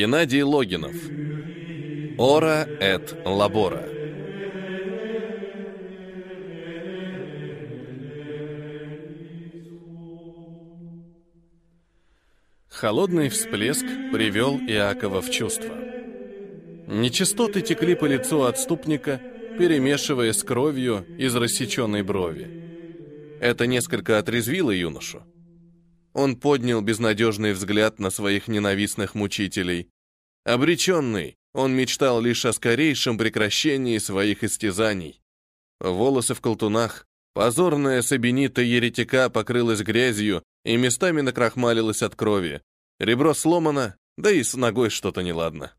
Геннадий Логинов. Ора эт лабора. Холодный всплеск привел Иакова в чувство. Нечистоты текли по лицу отступника, перемешивая с кровью из рассеченной брови. Это несколько отрезвило юношу. Он поднял безнадежный взгляд на своих ненавистных мучителей. Обреченный, он мечтал лишь о скорейшем прекращении своих истязаний. Волосы в колтунах, позорная сабинита еретика покрылась грязью и местами накрахмалилась от крови. Ребро сломано, да и с ногой что-то неладно.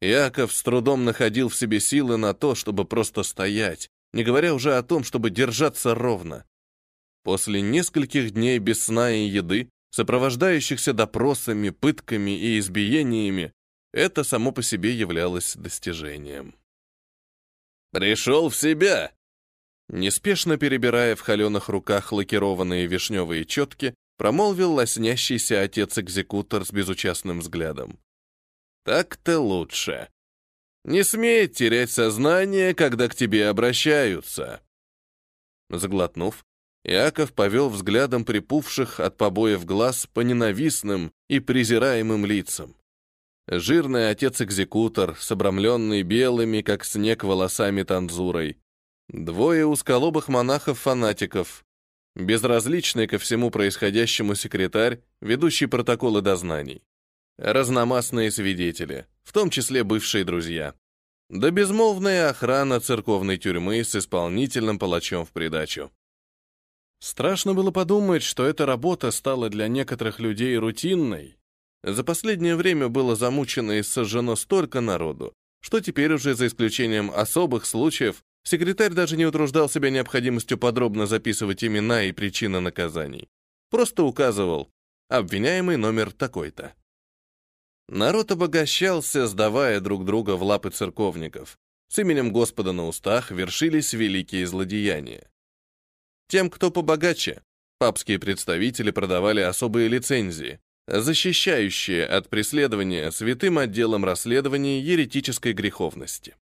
Яков с трудом находил в себе силы на то, чтобы просто стоять, не говоря уже о том, чтобы держаться ровно. После нескольких дней без сна и еды, сопровождающихся допросами, пытками и избиениями, это само по себе являлось достижением. «Пришел в себя!» Неспешно перебирая в холеных руках лакированные вишневые четки, промолвил лоснящийся отец-экзекутор с безучастным взглядом. «Так-то лучше. Не смей терять сознание, когда к тебе обращаются». Заглотнув, Иаков повел взглядом припухших от побоев глаз по ненавистным и презираемым лицам. Жирный отец-экзекутор, с обрамленный белыми, как снег, волосами танзурой. Двое узколобых монахов-фанатиков. Безразличный ко всему происходящему секретарь, ведущий протоколы дознаний. Разномастные свидетели, в том числе бывшие друзья. Да безмолвная охрана церковной тюрьмы с исполнительным палачом в придачу. Страшно было подумать, что эта работа стала для некоторых людей рутинной. За последнее время было замучено и сожжено столько народу, что теперь уже, за исключением особых случаев, секретарь даже не утруждал себя необходимостью подробно записывать имена и причины наказаний. Просто указывал «обвиняемый номер такой-то». Народ обогащался, сдавая друг друга в лапы церковников. С именем Господа на устах вершились великие злодеяния. Тем, кто побогаче, папские представители продавали особые лицензии, защищающие от преследования святым отделом расследований еретической греховности.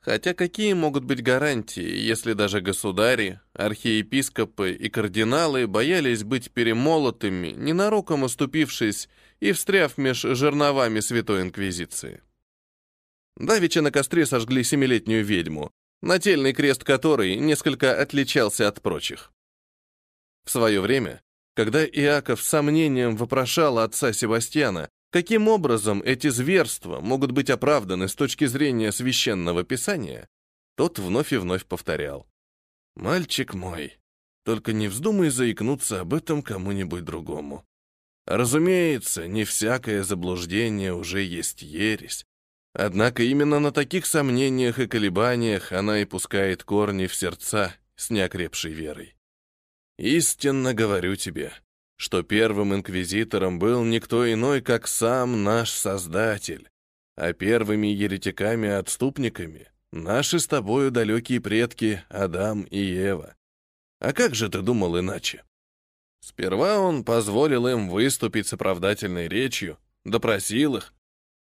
Хотя какие могут быть гарантии, если даже государи, архиепископы и кардиналы боялись быть перемолотыми, ненароком уступившись и встряв меж жерновами Святой Инквизиции? Давеча на костре сожгли семилетнюю ведьму, нательный крест которой несколько отличался от прочих. В свое время, когда Иаков с сомнением вопрошал отца Себастьяна, каким образом эти зверства могут быть оправданы с точки зрения священного писания, тот вновь и вновь повторял. «Мальчик мой, только не вздумай заикнуться об этом кому-нибудь другому. Разумеется, не всякое заблуждение уже есть ересь, Однако именно на таких сомнениях и колебаниях она и пускает корни в сердца с неокрепшей верой. Истинно говорю тебе, что первым инквизитором был никто иной, как сам наш Создатель, а первыми еретиками-отступниками — наши с тобою далекие предки Адам и Ева. А как же ты думал иначе? Сперва он позволил им выступить с оправдательной речью, допросил их.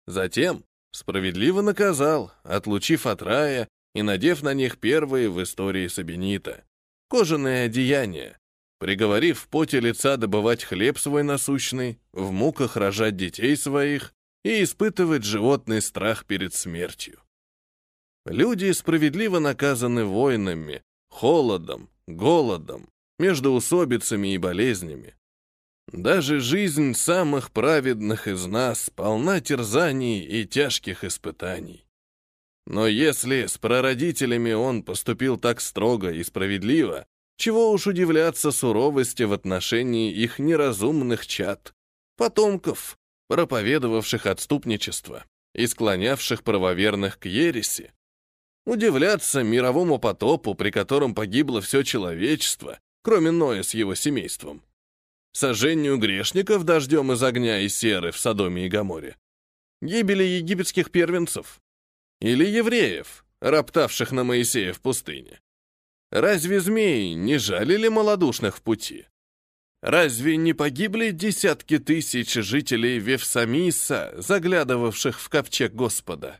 Затем Справедливо наказал, отлучив от рая и надев на них первые в истории Сабинита. Кожаное одеяние, приговорив в поте лица добывать хлеб свой насущный, в муках рожать детей своих и испытывать животный страх перед смертью. Люди справедливо наказаны войнами, холодом, голодом, междоусобицами и болезнями. Даже жизнь самых праведных из нас полна терзаний и тяжких испытаний. Но если с прародителями он поступил так строго и справедливо, чего уж удивляться суровости в отношении их неразумных чад, потомков, проповедовавших отступничество и склонявших правоверных к ереси. Удивляться мировому потопу, при котором погибло все человечество, кроме Ноя с его семейством сожжению грешников дождем из огня и серы в Содоме и Гоморе, гибели египетских первенцев или евреев, роптавших на Моисея в пустыне. Разве змеи не жалили малодушных в пути? Разве не погибли десятки тысяч жителей Вевсамиса, заглядывавших в ковчег Господа?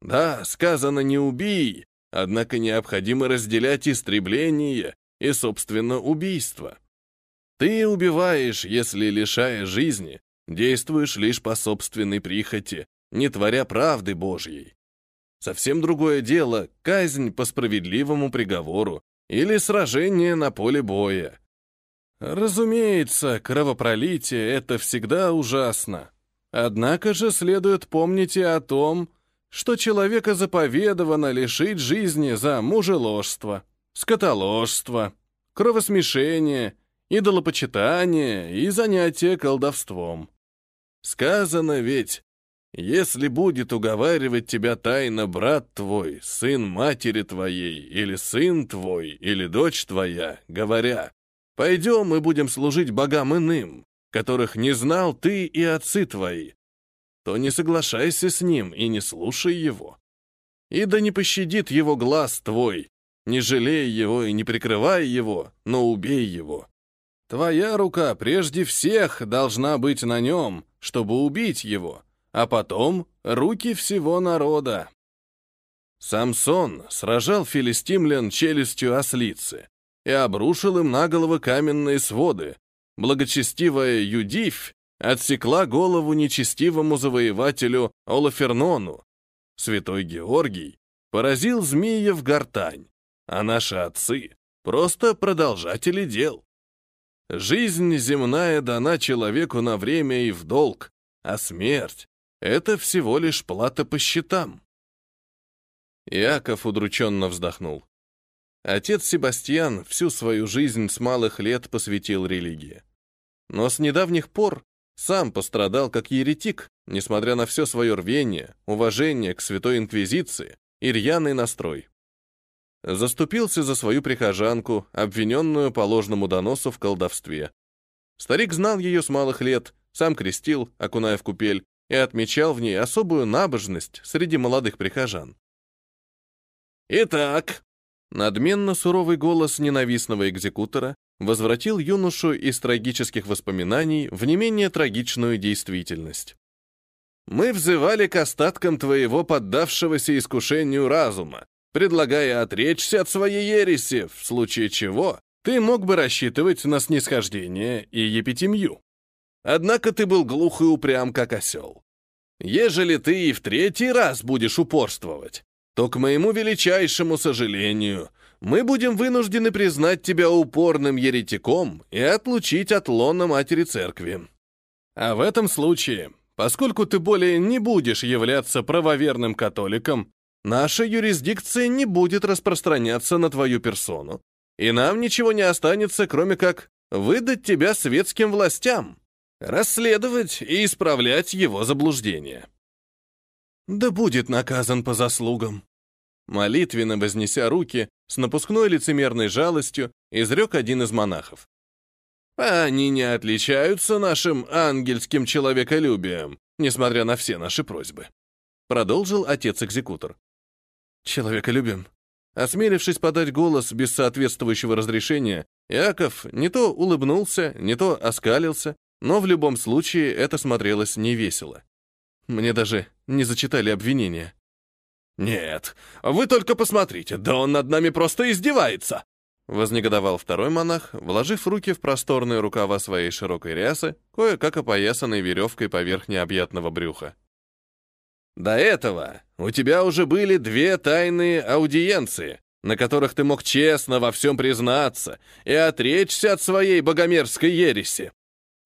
Да, сказано «не убий», однако необходимо разделять истребление и, собственно, убийство. Ты убиваешь, если, лишая жизни, действуешь лишь по собственной прихоти, не творя правды Божьей. Совсем другое дело — казнь по справедливому приговору или сражение на поле боя. Разумеется, кровопролитие — это всегда ужасно. Однако же следует помнить и о том, что человека заповедовано лишить жизни за мужеложство, скотоложство, кровосмешение, идолопочитание и занятие колдовством. Сказано ведь, если будет уговаривать тебя тайно брат твой, сын матери твоей, или сын твой, или дочь твоя, говоря, Пойдем мы будем служить богам иным, которых не знал ты и отцы твои. То не соглашайся с ним и не слушай его. И да не пощадит его глаз твой, не жалей его и не прикрывай его, но убей его. Твоя рука прежде всех должна быть на нем, чтобы убить его, а потом руки всего народа. Самсон сражал филистимлян челюстью ослицы, и обрушил им на головы каменные своды. Благочестивая Юдивь отсекла голову нечестивому завоевателю Олафернону. Святой Георгий поразил змея в гортань, а наши отцы — просто продолжатели дел. Жизнь земная дана человеку на время и в долг, а смерть — это всего лишь плата по счетам. Иаков удрученно вздохнул. Отец Себастьян всю свою жизнь с малых лет посвятил религии. Но с недавних пор сам пострадал как еретик, несмотря на все свое рвение, уважение к Святой Инквизиции и рьяный настрой. Заступился за свою прихожанку, обвиненную по ложному доносу в колдовстве. Старик знал ее с малых лет, сам крестил, окуная в купель, и отмечал в ней особую набожность среди молодых прихожан. «Итак», Надменно суровый голос ненавистного экзекутора возвратил юношу из трагических воспоминаний в не менее трагичную действительность. «Мы взывали к остаткам твоего поддавшегося искушению разума, предлагая отречься от своей ереси, в случае чего ты мог бы рассчитывать на снисхождение и епитемью. Однако ты был глух и упрям, как осел. Ежели ты и в третий раз будешь упорствовать, то, к моему величайшему сожалению, мы будем вынуждены признать тебя упорным еретиком и отлучить от лона матери церкви. А в этом случае, поскольку ты более не будешь являться правоверным католиком, наша юрисдикция не будет распространяться на твою персону, и нам ничего не останется, кроме как выдать тебя светским властям, расследовать и исправлять его заблуждения. Да будет наказан по заслугам. Молитвенно вознеся руки, с напускной лицемерной жалостью, изрек один из монахов. Они не отличаются нашим ангельским человеколюбием, несмотря на все наши просьбы. Продолжил отец-экзекутор. Человеколюбием. Осмелившись подать голос без соответствующего разрешения, Яков не то улыбнулся, не то оскалился, но в любом случае это смотрелось невесело. Мне даже не зачитали обвинения. «Нет, вы только посмотрите, да он над нами просто издевается!» Вознегодовал второй монах, вложив руки в просторные рукава своей широкой рясы, кое-как опоясанной веревкой поверх необъятного брюха. «До этого у тебя уже были две тайные аудиенции, на которых ты мог честно во всем признаться и отречься от своей богомерзкой ереси.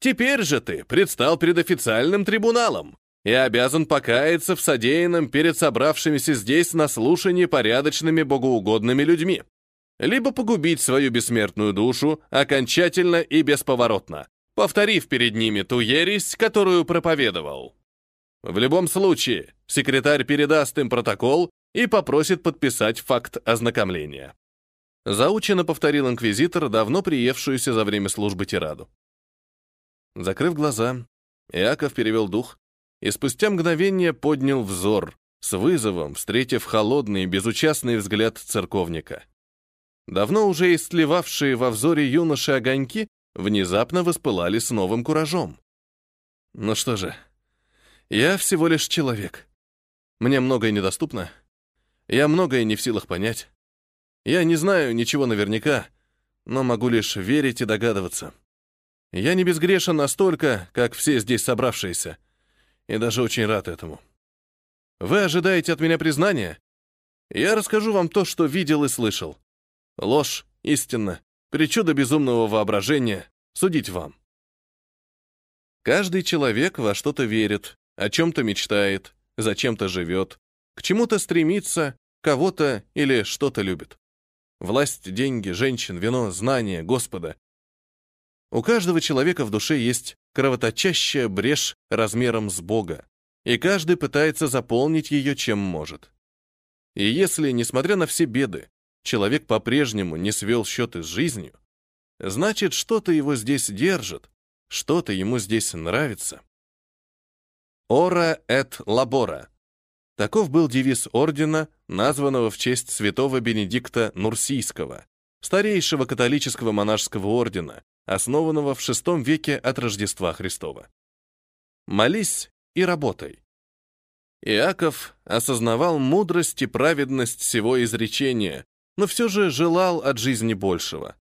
Теперь же ты предстал перед официальным трибуналом, и обязан покаяться в содеянном перед собравшимися здесь на слушании порядочными богоугодными людьми, либо погубить свою бессмертную душу окончательно и бесповоротно, повторив перед ними ту ересь, которую проповедовал. В любом случае, секретарь передаст им протокол и попросит подписать факт ознакомления. Заучено повторил инквизитор, давно приевшуюся за время службы тираду. Закрыв глаза, Иаков перевел дух и спустя мгновение поднял взор, с вызовом встретив холодный безучастный взгляд церковника. Давно уже истлевавшие во взоре юноши огоньки внезапно воспылали с новым куражом. Ну что же, я всего лишь человек. Мне многое недоступно. Я многое не в силах понять. Я не знаю ничего наверняка, но могу лишь верить и догадываться. Я не безгрешен настолько, как все здесь собравшиеся, и даже очень рад этому. Вы ожидаете от меня признания? Я расскажу вам то, что видел и слышал. Ложь, истина, причуда безумного воображения. Судить вам. Каждый человек во что-то верит, о чем-то мечтает, зачем-то живет, к чему-то стремится, кого-то или что-то любит. Власть, деньги, женщин, вино, знания, Господа. У каждого человека в душе есть кровоточащая брешь размером с Бога, и каждый пытается заполнить ее чем может. И если, несмотря на все беды, человек по-прежнему не свел счеты с жизнью, значит, что-то его здесь держит, что-то ему здесь нравится. «Ора et labora» — таков был девиз ордена, названного в честь святого Бенедикта Нурсийского, старейшего католического монашеского ордена, основанного в VI веке от Рождества Христова. «Молись и работай». Иаков осознавал мудрость и праведность всего изречения, но все же желал от жизни большего.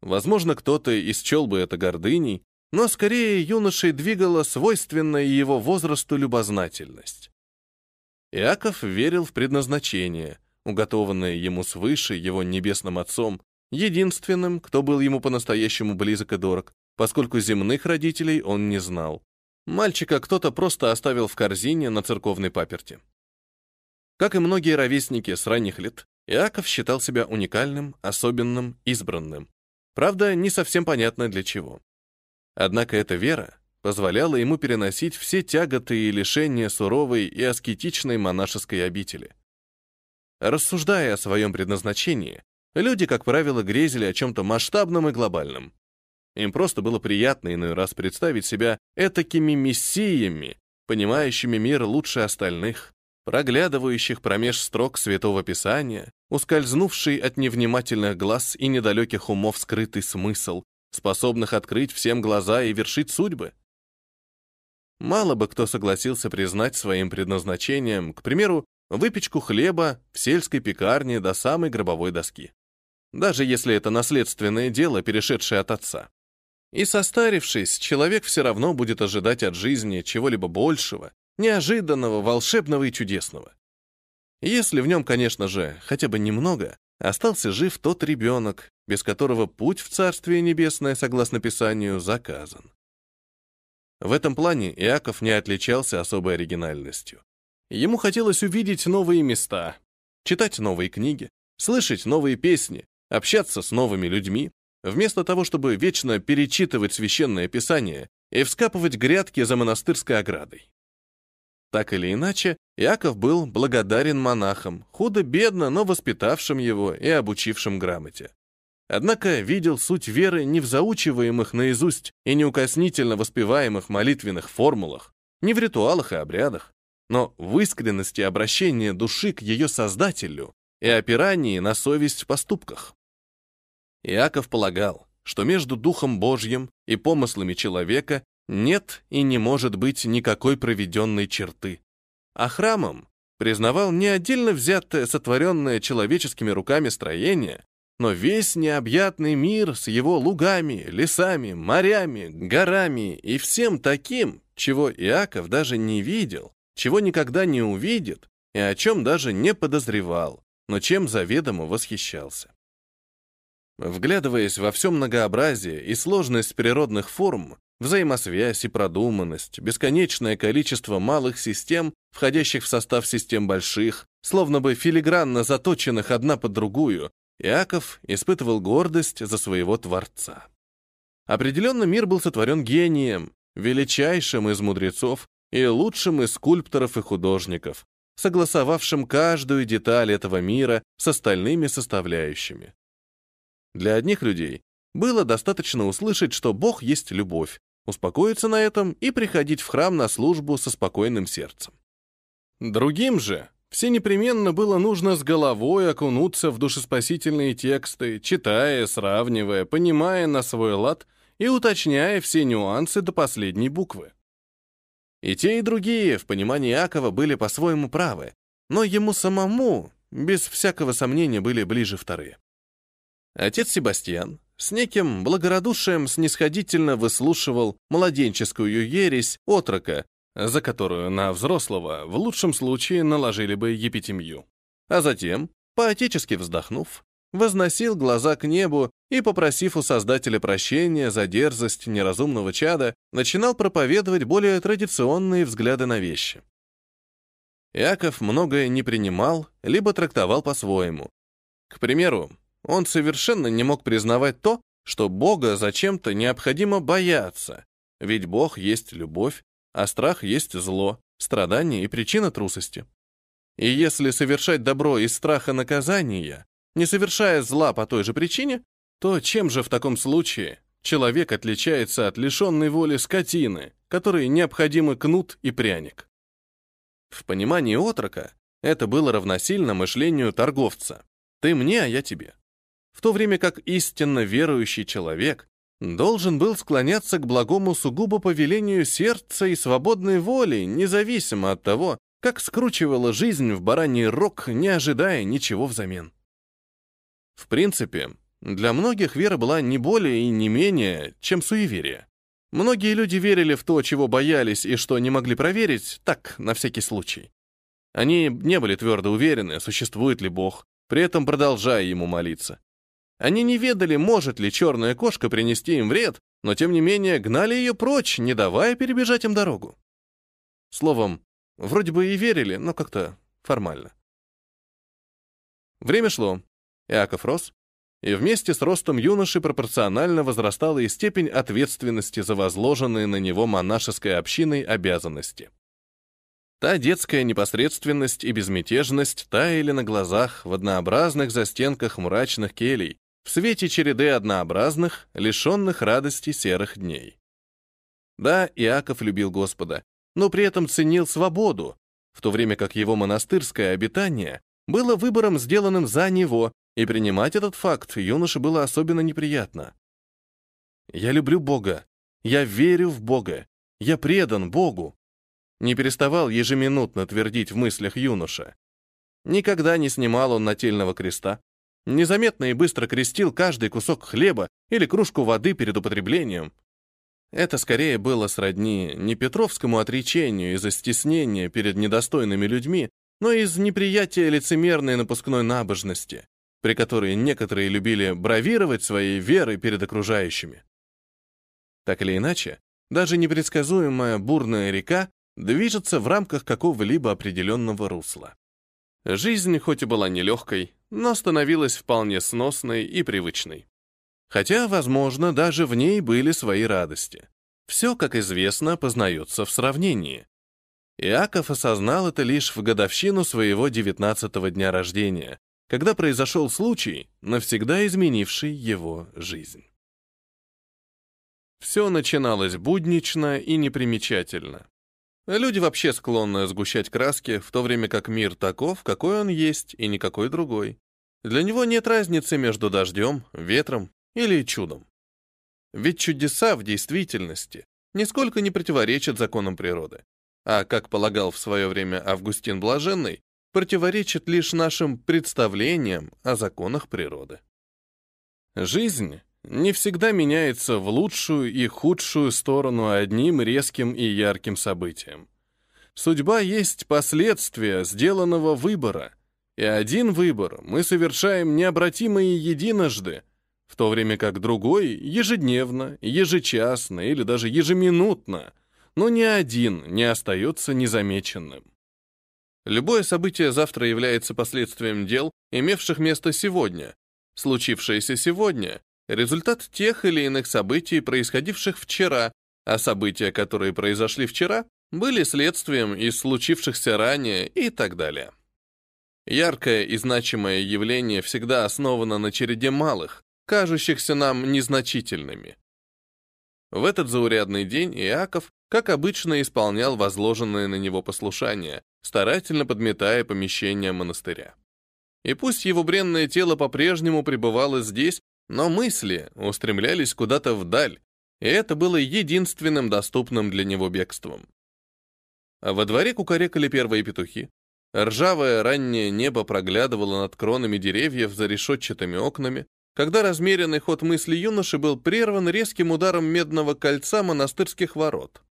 Возможно, кто-то исчел бы это гордыней, но скорее юношей двигала свойственная его возрасту любознательность. Иаков верил в предназначение, уготованное ему свыше его небесным отцом, единственным, кто был ему по-настоящему близок и дорог, поскольку земных родителей он не знал. Мальчика кто-то просто оставил в корзине на церковной паперти. Как и многие ровесники с ранних лет, Иаков считал себя уникальным, особенным, избранным. Правда, не совсем понятно для чего. Однако эта вера позволяла ему переносить все тяготы и лишения суровой и аскетичной монашеской обители. Рассуждая о своем предназначении, люди, как правило, грезили о чем-то масштабном и глобальном. Им просто было приятно иной раз представить себя этакими мессиями, понимающими мир лучше остальных, проглядывающих промеж строк Святого Писания, ускользнувший от невнимательных глаз и недалеких умов скрытый смысл, способных открыть всем глаза и вершить судьбы. Мало бы кто согласился признать своим предназначением, к примеру, выпечку хлеба в сельской пекарне до самой гробовой доски. Даже если это наследственное дело, перешедшее от отца. И состарившись, человек все равно будет ожидать от жизни чего-либо большего, неожиданного, волшебного и чудесного. Если в нем, конечно же, хотя бы немного, остался жив тот ребенок, без которого путь в Царствие Небесное, согласно Писанию, заказан. В этом плане Иаков не отличался особой оригинальностью. Ему хотелось увидеть новые места, читать новые книги, слышать новые песни, общаться с новыми людьми, вместо того, чтобы вечно перечитывать священное писание и вскапывать грядки за монастырской оградой. Так или иначе, Иаков был благодарен монахам, худо-бедно, но воспитавшим его и обучившим грамоте. Однако видел суть веры не в заучиваемых наизусть и неукоснительно воспеваемых молитвенных формулах, не в ритуалах и обрядах, но в искренности обращения души к ее Создателю и опирании на совесть в поступках. Иаков полагал, что между Духом Божьим и помыслами человека нет и не может быть никакой проведенной черты. А храмом признавал не отдельно взятое, сотворенное человеческими руками строение, но весь необъятный мир с его лугами, лесами, морями, горами и всем таким, чего Иаков даже не видел, чего никогда не увидит и о чем даже не подозревал, но чем заведомо восхищался. Вглядываясь во все многообразие и сложность природных форм, взаимосвязь и продуманность, бесконечное количество малых систем, входящих в состав систем больших, словно бы филигранно заточенных одна под другую, Иаков испытывал гордость за своего Творца. Определенно мир был сотворен гением, величайшим из мудрецов и лучшим из скульпторов и художников, согласовавшим каждую деталь этого мира с остальными составляющими. Для одних людей было достаточно услышать, что Бог есть любовь, успокоиться на этом и приходить в храм на службу со спокойным сердцем. Другим же все непременно было нужно с головой окунуться в душеспасительные тексты, читая, сравнивая, понимая на свой лад и уточняя все нюансы до последней буквы. И те, и другие в понимании Акова были по-своему правы, но ему самому, без всякого сомнения, были ближе вторые. Отец Себастьян с неким благородушием снисходительно выслушивал младенческую ересь отрока, за которую на взрослого в лучшем случае наложили бы епитемью. А затем, поотечески вздохнув, возносил глаза к небу и, попросив у Создателя прощения за дерзость неразумного чада, начинал проповедовать более традиционные взгляды на вещи. Яков многое не принимал, либо трактовал по-своему. К примеру, он совершенно не мог признавать то, что Бога зачем-то необходимо бояться, ведь Бог есть любовь, а страх есть зло, страдание и причина трусости. И если совершать добро из страха наказания, не совершая зла по той же причине, то чем же в таком случае человек отличается от лишенной воли скотины, которой необходимы кнут и пряник? В понимании отрока это было равносильно мышлению торговца. Ты мне, а я тебе. В то время как истинно верующий человек должен был склоняться к благому сугубо по велению сердца и свободной воли, независимо от того, как скручивала жизнь в бараний рог, не ожидая ничего взамен. В принципе, для многих вера была не более и не менее, чем суеверие. Многие люди верили в то, чего боялись и что не могли проверить, так, на всякий случай. Они не были твердо уверены, существует ли Бог, при этом продолжая ему молиться. Они не ведали, может ли черная кошка принести им вред, но тем не менее гнали ее прочь, не давая перебежать им дорогу. Словом, вроде бы и верили, но как-то формально. Время шло. Иаков рос, и вместе с ростом юноши пропорционально возрастала и степень ответственности за возложенные на него монашеской общиной обязанности. Та детская непосредственность и безмятежность таяли на глазах в однообразных застенках мрачных келей, в свете череды однообразных, лишенных радости серых дней. Да, Иаков любил Господа, но при этом ценил свободу, в то время как его монастырское обитание было выбором, сделанным за него, и принимать этот факт юноше было особенно неприятно. «Я люблю Бога. Я верю в Бога. Я предан Богу», не переставал ежеминутно твердить в мыслях юноша. Никогда не снимал он нательного креста, незаметно и быстро крестил каждый кусок хлеба или кружку воды перед употреблением. Это скорее было сродни не Петровскому отречению из-за стеснения перед недостойными людьми, но из неприятия лицемерной напускной набожности, при которой некоторые любили бравировать своей верой перед окружающими. Так или иначе, даже непредсказуемая бурная река движется в рамках какого-либо определенного русла. Жизнь хоть и была нелегкой, но становилась вполне сносной и привычной. Хотя, возможно, даже в ней были свои радости. Все, как известно, познается в сравнении. Иаков осознал это лишь в годовщину своего девятнадцатого дня рождения, когда произошел случай, навсегда изменивший его жизнь. Все начиналось буднично и непримечательно. Люди вообще склонны сгущать краски, в то время как мир таков, какой он есть, и никакой другой. Для него нет разницы между дождем, ветром или чудом. Ведь чудеса в действительности нисколько не противоречат законам природы. А, как полагал в свое время Августин Блаженный, противоречит лишь нашим представлениям о законах природы. Жизнь не всегда меняется в лучшую и худшую сторону одним резким и ярким событием. Судьба есть последствия сделанного выбора, и один выбор мы совершаем необратимо и единожды, в то время как другой ежедневно, ежечасно или даже ежеминутно, но ни один не остается незамеченным. Любое событие завтра является последствием дел, имевших место сегодня. Случившееся сегодня — результат тех или иных событий, происходивших вчера, а события, которые произошли вчера, были следствием из случившихся ранее и так далее. Яркое и значимое явление всегда основано на череде малых, кажущихся нам незначительными. В этот заурядный день Иаков, как обычно, исполнял возложенное на него послушание, старательно подметая помещение монастыря. И пусть его бренное тело по-прежнему пребывало здесь, но мысли устремлялись куда-то вдаль, и это было единственным доступным для него бегством. А во дворе кукарекали первые петухи. Ржавое раннее небо проглядывало над кронами деревьев за решетчатыми окнами, когда размеренный ход мысли юноши был прерван резким ударом медного кольца монастырских ворот.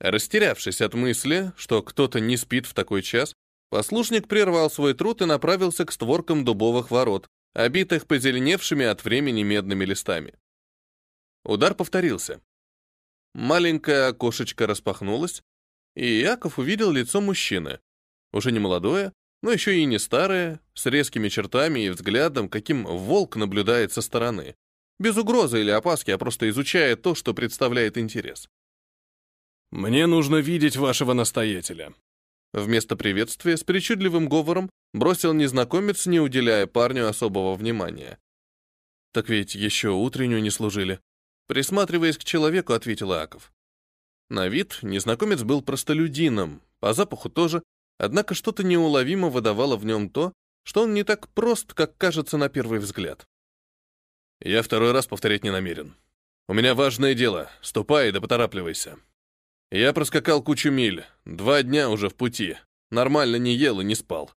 Растерявшись от мысли, что кто-то не спит в такой час, послушник прервал свой труд и направился к створкам дубовых ворот, обитых позеленевшими от времени медными листами. Удар повторился. Маленькое окошечко распахнулось, и Яков увидел лицо мужчины. Уже не молодое, но еще и не старое, с резкими чертами и взглядом, каким волк наблюдает со стороны. Без угрозы или опаски, а просто изучая то, что представляет интерес. «Мне нужно видеть вашего настоятеля». Вместо приветствия с причудливым говором бросил незнакомец, не уделяя парню особого внимания. «Так ведь еще утреннюю не служили». Присматриваясь к человеку, ответил Аков. На вид незнакомец был простолюдином, по запаху тоже, однако что-то неуловимо выдавало в нем то, что он не так прост, как кажется на первый взгляд. «Я второй раз повторять не намерен. У меня важное дело. Ступай да поторапливайся. Я проскакал кучу миль, два дня уже в пути. Нормально не ел и не спал».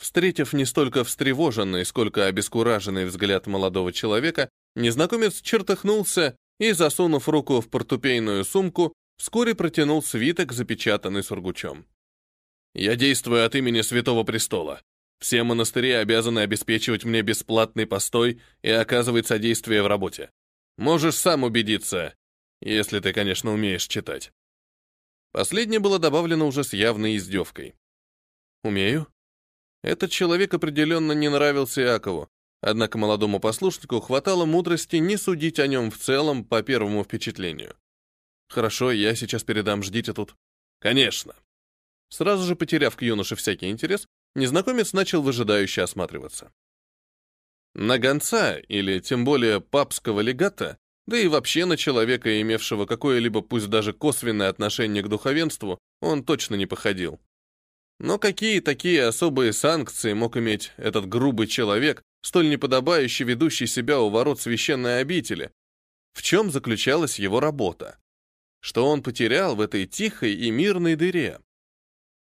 Встретив не столько встревоженный, сколько обескураженный взгляд молодого человека, незнакомец чертыхнулся и, засунув руку в портупейную сумку, вскоре протянул свиток, запечатанный сургучом. «Я действую от имени Святого Престола. Все монастыри обязаны обеспечивать мне бесплатный постой и оказывать содействие в работе. Можешь сам убедиться, если ты, конечно, умеешь читать». Последнее было добавлено уже с явной издевкой. «Умею?» Этот человек определенно не нравился Якову, однако молодому послушнику хватало мудрости не судить о нем в целом по первому впечатлению. Хорошо, я сейчас передам, ждите тут. Конечно. Сразу же потеряв к юноше всякий интерес, незнакомец начал выжидающе осматриваться. На гонца, или тем более папского легата, да и вообще на человека, имевшего какое-либо, пусть даже косвенное отношение к духовенству, он точно не походил. Но какие такие особые санкции мог иметь этот грубый человек, столь неподобающий ведущий себя у ворот священной обители? В чем заключалась его работа? что он потерял в этой тихой и мирной дыре.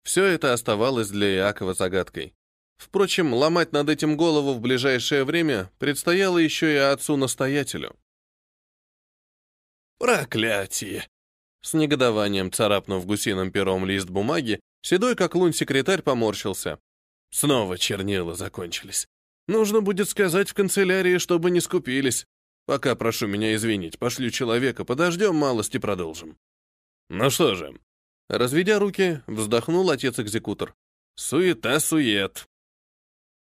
Все это оставалось для Иакова загадкой. Впрочем, ломать над этим голову в ближайшее время предстояло еще и отцу-настоятелю. «Проклятие!» С негодованием царапнув гусиным пером лист бумаги, седой как лунь секретарь поморщился. Снова чернила закончились. Нужно будет сказать в канцелярии, чтобы не скупились. Пока прошу меня извинить, пошлю человека, подождем малость и продолжим. Ну что же, разведя руки, вздохнул отец-экзекутор. Суета-сует.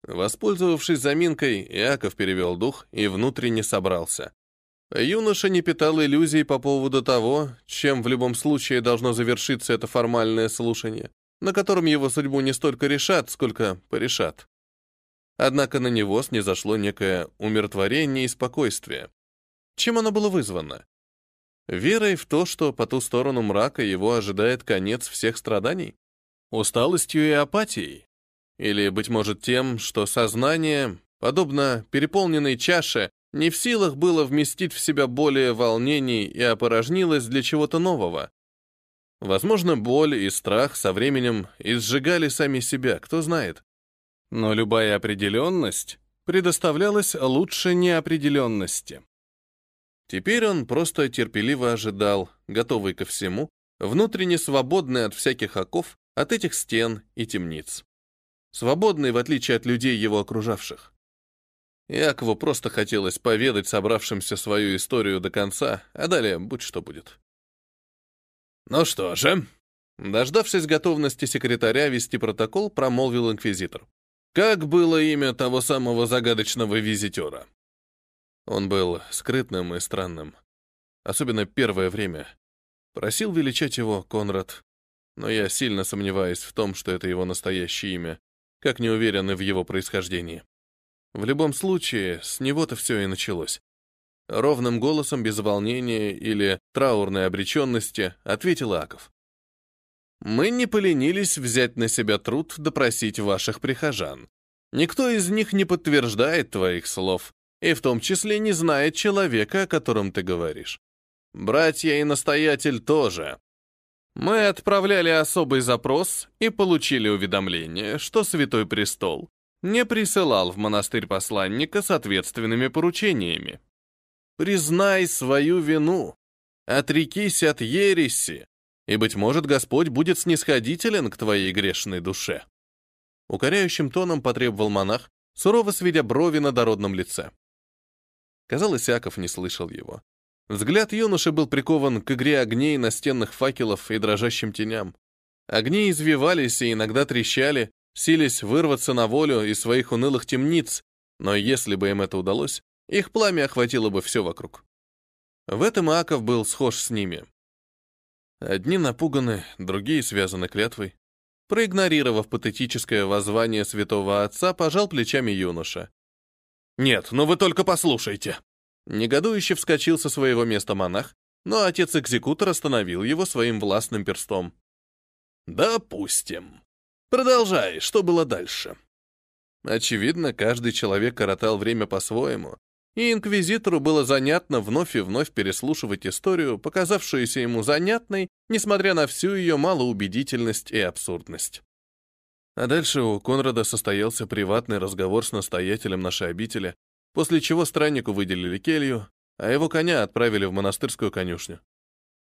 Воспользовавшись заминкой, Иаков перевел дух и внутренне собрался. Юноша не питал иллюзий по поводу того, чем в любом случае должно завершиться это формальное слушание, на котором его судьбу не столько решат, сколько порешат. Однако на него снизошло некое умиротворение и спокойствие. Чем оно было вызвано? Верой в то, что по ту сторону мрака его ожидает конец всех страданий? Усталостью и апатией? Или, быть может, тем, что сознание, подобно переполненной чаше, не в силах было вместить в себя более волнений и опорожнилось для чего-то нового? Возможно, боль и страх со временем изжигали сами себя, кто знает. Но любая определенность предоставлялась лучше неопределенности. Теперь он просто терпеливо ожидал, готовый ко всему, внутренне свободный от всяких оков, от этих стен и темниц. Свободный, в отличие от людей, его окружавших. Якову просто хотелось поведать собравшимся свою историю до конца, а далее будь что будет. «Ну что же?» Дождавшись готовности секретаря вести протокол, промолвил инквизитор. Как было имя того самого загадочного визитера? Он был скрытным и странным. Особенно первое время. Просил величать его Конрад, но я сильно сомневаюсь в том, что это его настоящее имя, как не уверены в его происхождении. В любом случае, с него-то все и началось. Ровным голосом, без волнения или траурной обреченности, ответил Аков. Мы не поленились взять на себя труд допросить ваших прихожан. Никто из них не подтверждает твоих слов, и в том числе не знает человека, о котором ты говоришь. Братья и настоятель тоже. Мы отправляли особый запрос и получили уведомление, что Святой Престол не присылал в монастырь посланника с ответственными поручениями. Признай свою вину, отрекись от ереси, и, быть может, Господь будет снисходителен к твоей грешной душе. Укоряющим тоном потребовал монах, сурово сведя брови на дородном лице. Казалось, Яков не слышал его. Взгляд юноши был прикован к игре огней настенных факелов и дрожащим теням. Огни извивались и иногда трещали, сились вырваться на волю из своих унылых темниц, но если бы им это удалось, их пламя охватило бы все вокруг. В этом Иаков был схож с ними. Одни напуганы, другие связаны клятвой. Проигнорировав патетическое воззвание святого отца, пожал плечами юноша. «Нет, ну вы только послушайте!» Негодующе вскочил со своего места монах, но отец-экзекутор остановил его своим властным перстом. «Допустим. Продолжай, что было дальше?» Очевидно, каждый человек коротал время по-своему, и инквизитору было занятно вновь и вновь переслушивать историю, показавшуюся ему занятной, несмотря на всю ее малоубедительность и абсурдность. А дальше у Конрада состоялся приватный разговор с настоятелем нашей обители, после чего страннику выделили келью, а его коня отправили в монастырскую конюшню.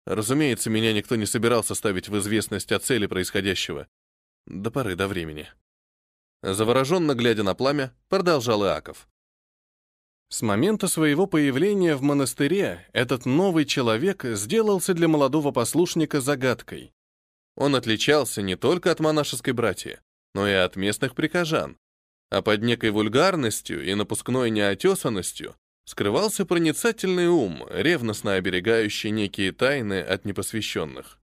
Разумеется, меня никто не собирался ставить в известность о цели происходящего. До поры до времени. Завороженно глядя на пламя, продолжал Иаков. С момента своего появления в монастыре этот новый человек сделался для молодого послушника загадкой. Он отличался не только от монашеской братья, но и от местных прихожан, а под некой вульгарностью и напускной неотесанностью скрывался проницательный ум, ревностно оберегающий некие тайны от непосвященных.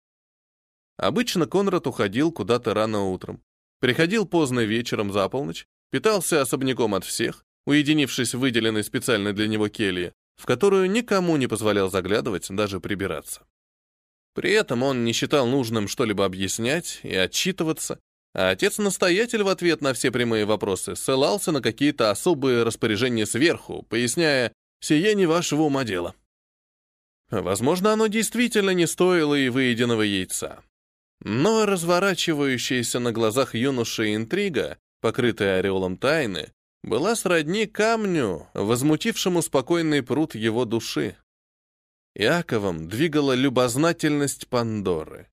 Обычно Конрад уходил куда-то рано утром, приходил поздно вечером за полночь, питался особняком от всех, уединившись в выделенной специально для него келье, в которую никому не позволял заглядывать, даже прибираться. При этом он не считал нужным что-либо объяснять и отчитываться, а отец-настоятель в ответ на все прямые вопросы ссылался на какие-то особые распоряжения сверху, поясняя «сие не вашего ума дело». Возможно, оно действительно не стоило и выеденного яйца. Но разворачивающаяся на глазах юноши интрига, покрытая ореолом тайны, была сродни камню, возмутившему спокойный пруд его души. Иаковом двигала любознательность Пандоры.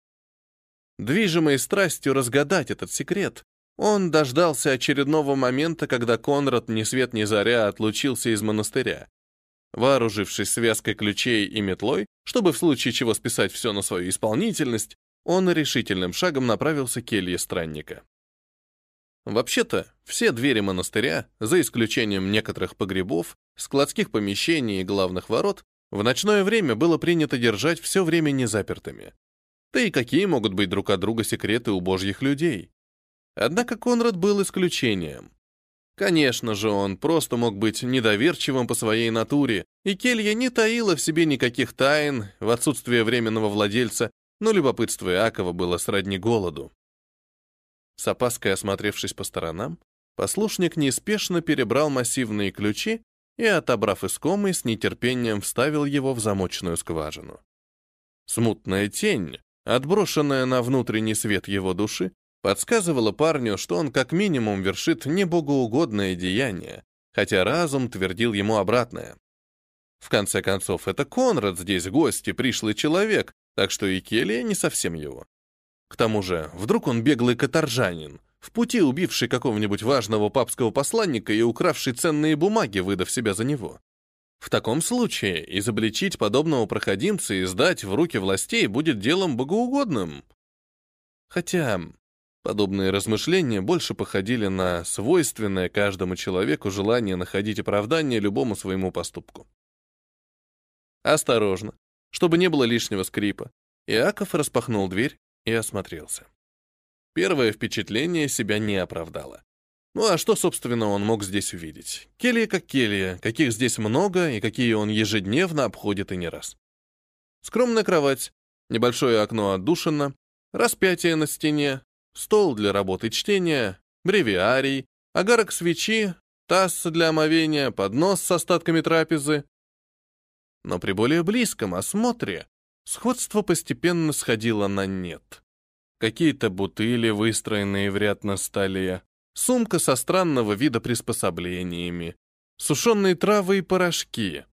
Движимый страстью разгадать этот секрет, он дождался очередного момента, когда Конрад ни свет ни заря отлучился из монастыря. Вооружившись связкой ключей и метлой, чтобы в случае чего списать все на свою исполнительность, он решительным шагом направился к келье странника. Вообще-то, все двери монастыря, за исключением некоторых погребов, складских помещений и главных ворот, в ночное время было принято держать все время незапертыми. Да и какие могут быть друг от друга секреты у божьих людей? Однако Конрад был исключением. Конечно же, он просто мог быть недоверчивым по своей натуре, и келья не таила в себе никаких тайн в отсутствие временного владельца, но любопытство Иакова было сродни голоду. С опаской осмотревшись по сторонам, послушник неспешно перебрал массивные ключи и, отобрав искомый, с нетерпением вставил его в замочную скважину. Смутная тень, отброшенная на внутренний свет его души, подсказывала парню, что он как минимум вершит небогоугодное деяние, хотя разум твердил ему обратное. В конце концов, это Конрад здесь гость и пришлый человек, так что и Келия не совсем его. К тому же, вдруг он беглый каторжанин, в пути убивший какого-нибудь важного папского посланника и укравший ценные бумаги, выдав себя за него. В таком случае изобличить подобного проходимца и сдать в руки властей будет делом богоугодным. Хотя подобные размышления больше походили на свойственное каждому человеку желание находить оправдание любому своему поступку. Осторожно, чтобы не было лишнего скрипа, Иаков распахнул дверь и осмотрелся. Первое впечатление себя не оправдало. Ну а что, собственно, он мог здесь увидеть? Келья как келья, каких здесь много и какие он ежедневно обходит и не раз. Скромная кровать, небольшое окно отдушина, распятие на стене, стол для работы чтения, бревиарий, огарок свечи, таз для омовения, поднос с остатками трапезы. Но при более близком осмотре сходство постепенно сходило на нет. Какие-то бутыли, выстроенные в ряд на столе, сумка со странного вида приспособлениями, сушеные травы и порошки.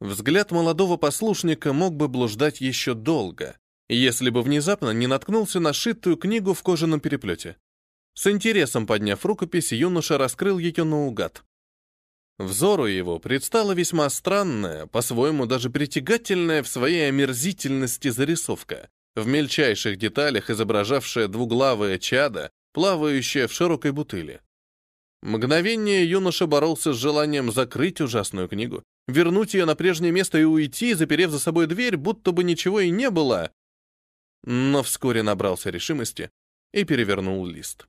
Взгляд молодого послушника мог бы блуждать еще долго, если бы внезапно не наткнулся на шитую книгу в кожаном переплете. С интересом подняв рукопись, юноша раскрыл ее наугад. Взору его предстала весьма странная, по-своему даже притягательная в своей омерзительности зарисовка, в мельчайших деталях изображавшая двуглавое чадо, плавающее в широкой бутыли. Мгновение юноша боролся с желанием закрыть ужасную книгу, вернуть ее на прежнее место и уйти, заперев за собой дверь, будто бы ничего и не было. Но вскоре набрался решимости и перевернул лист.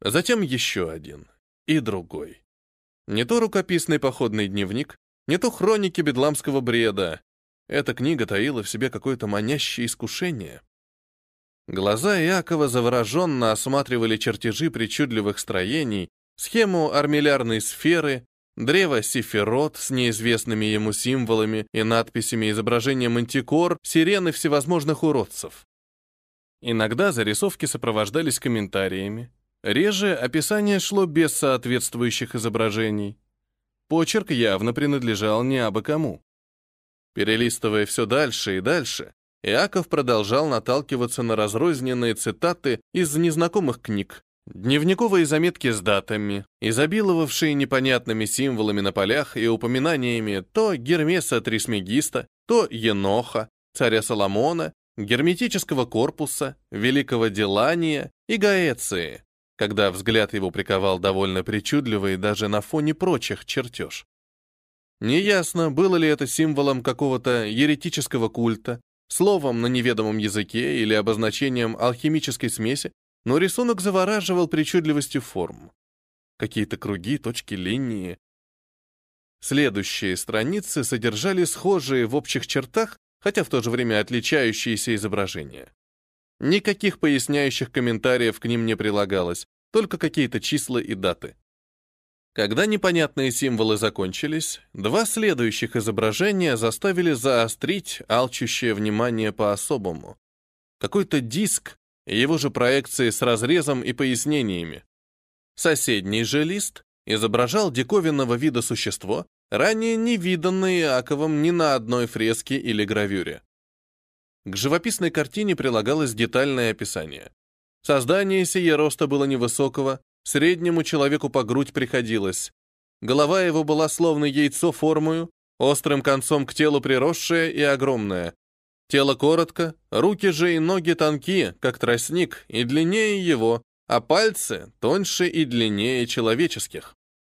Затем еще один и другой. Не то рукописный походный дневник, не то хроники бедламского бреда. Эта книга таила в себе какое-то манящее искушение. Глаза Иакова завороженно осматривали чертежи причудливых строений, схему армиллярной сферы, древо Сифирот с неизвестными ему символами и надписями изображения мантикор, сирены всевозможных уродцев. Иногда зарисовки сопровождались комментариями, Реже описание шло без соответствующих изображений. Почерк явно принадлежал не абы кому. Перелистывая все дальше и дальше, Иаков продолжал наталкиваться на разрозненные цитаты из незнакомых книг, дневниковые заметки с датами, изобиловавшие непонятными символами на полях и упоминаниями то Гермеса Трисмегиста, то Еноха, царя Соломона, герметического корпуса, великого Делания и Гаэции, когда взгляд его приковал довольно причудливый даже на фоне прочих чертеж. Неясно, было ли это символом какого-то еретического культа, словом на неведомом языке или обозначением алхимической смеси, но рисунок завораживал причудливостью форм. Какие-то круги, точки, линии. Следующие страницы содержали схожие в общих чертах, хотя в то же время отличающиеся изображения. Никаких поясняющих комментариев к ним не прилагалось, только какие-то числа и даты. Когда непонятные символы закончились, два следующих изображения заставили заострить алчущее внимание по-особому. Какой-то диск, его же проекции с разрезом и пояснениями. Соседний же лист изображал диковинного вида существо, ранее не виданное Иаковом ни на одной фреске или гравюре. К живописной картине прилагалось детальное описание. Создание сие роста было невысокого, среднему человеку по грудь приходилось. Голова его была словно яйцо формою, острым концом к телу приросшее и огромное. Тело коротко, руки же и ноги тонкие, как тростник, и длиннее его, а пальцы тоньше и длиннее человеческих.